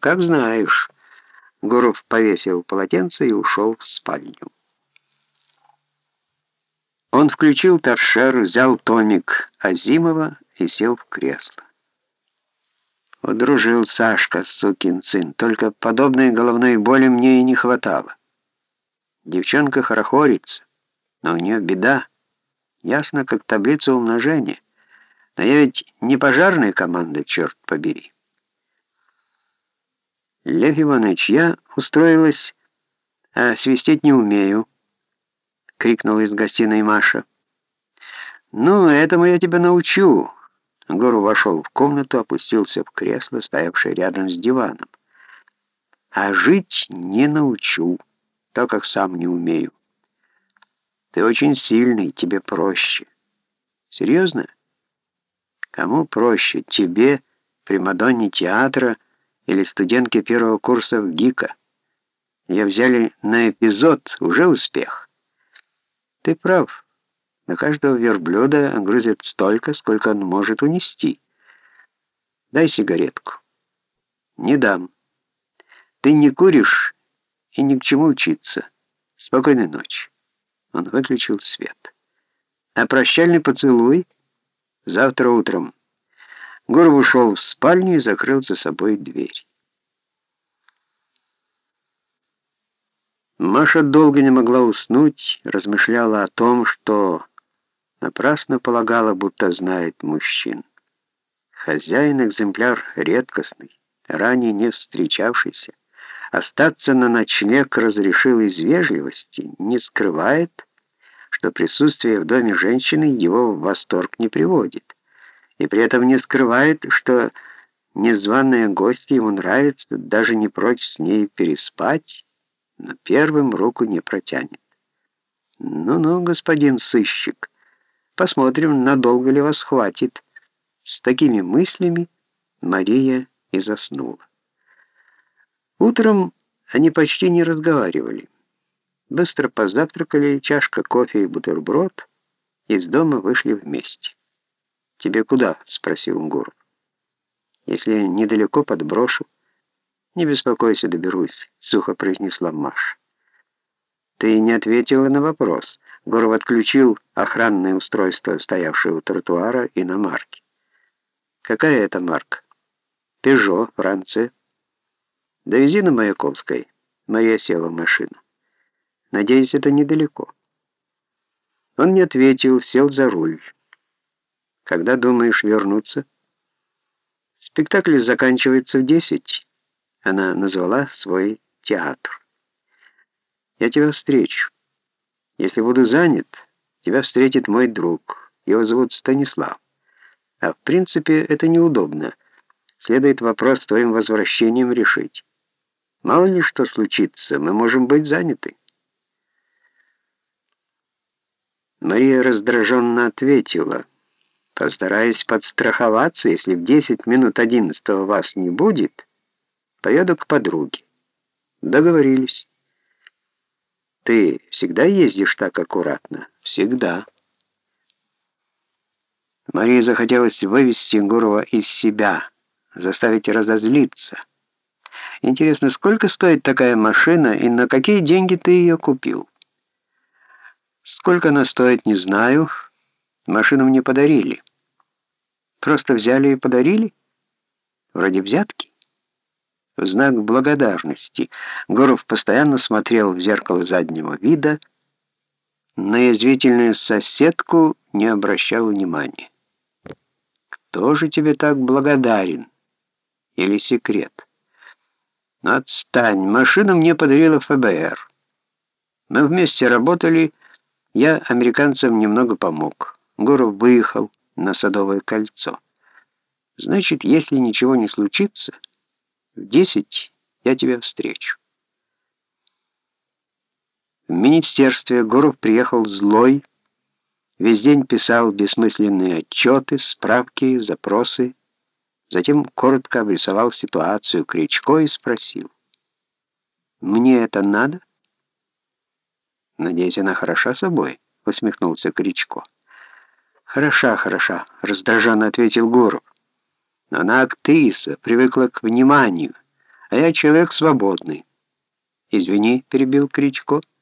Как знаешь. Гуров повесил полотенце и ушел в спальню. Он включил торшер, взял томик Азимова и сел в кресло. Удружил Сашка, сукин сын, только подобной головной боли мне и не хватало. Девчонка хорохорится, но у нее беда. Ясно, как таблица умножения. Но я ведь не пожарная команда, черт побери. Лев Иванович, я устроилась, а свистеть не умею, крикнула из гостиной Маша. Ну, этому я тебя научу. Гору вошел в комнату, опустился в кресло, стоявшее рядом с диваном. А жить не научу, так как сам не умею. Ты очень сильный, тебе проще. Серьезно? Кому проще, тебе, примадонне театра, или студентке первого курса в ГИКа? Ее взяли на эпизод, уже успех. Ты прав. На каждого верблюда грузят столько, сколько он может унести. Дай сигаретку. Не дам. Ты не куришь и ни к чему учиться. Спокойной ночи. Он выключил свет. А прощальный поцелуй завтра утром. Гуров ушел в спальню и закрыл за собой дверь. Маша долго не могла уснуть, размышляла о том, что напрасно полагала, будто знает мужчин. Хозяин экземпляр редкостный, ранее не встречавшийся. Остаться на ночлег разрешил из вежливости, не скрывает, что присутствие в доме женщины его в восторг не приводит, и при этом не скрывает, что незваная гостья ему нравится, даже не прочь с ней переспать, но первым руку не протянет. «Ну-ну, господин сыщик, посмотрим, надолго ли вас хватит». С такими мыслями Мария и заснула. Утром они почти не разговаривали. Быстро позавтракали, чашка кофе и бутерброд, из дома вышли вместе. «Тебе куда?» — спросил Гуров. «Если недалеко, подброшу». «Не беспокойся, доберусь», — сухо произнесла Маша. «Ты не ответила на вопрос». Гуров отключил охранное устройство, стоявшее у тротуара, и на марке. «Какая это марка?» «Пежо, Франция». Довези на Маяковской. Мария села в машину. Надеюсь, это недалеко. Он не ответил, сел за руль. Когда думаешь вернуться? Спектакль заканчивается в десять. Она назвала свой театр. Я тебя встречу. Если буду занят, тебя встретит мой друг. Его зовут Станислав. А в принципе это неудобно. Следует вопрос с твоим возвращением решить. Мало ли что случится, мы можем быть заняты. Мария раздраженно ответила, постараясь подстраховаться, если в 10 минут 11 вас не будет, поеду к подруге. Договорились. Ты всегда ездишь так аккуратно? Всегда. Марии захотелось вывести Гурова из себя, заставить разозлиться. Интересно, сколько стоит такая машина и на какие деньги ты ее купил? Сколько она стоит, не знаю. Машину мне подарили. Просто взяли и подарили? Вроде взятки. В знак благодарности Горов постоянно смотрел в зеркало заднего вида, на язвительную соседку не обращал внимания. «Кто же тебе так благодарен? Или секрет?» «Отстань, машину мне подарила ФБР. Мы вместе работали, я американцам немного помог. Гуров выехал на Садовое кольцо. Значит, если ничего не случится, в десять я тебя встречу». В министерстве Гуров приехал злой, весь день писал бессмысленные отчеты, справки, запросы, Затем коротко обрисовал ситуацию Кричко и спросил. «Мне это надо?» «Надеюсь, она хороша собой?» — усмехнулся Кричко. «Хороша, хороша», — раздраженно ответил Гуров. «Но она актриса, привыкла к вниманию, а я человек свободный. «Извини», — перебил Кричко, —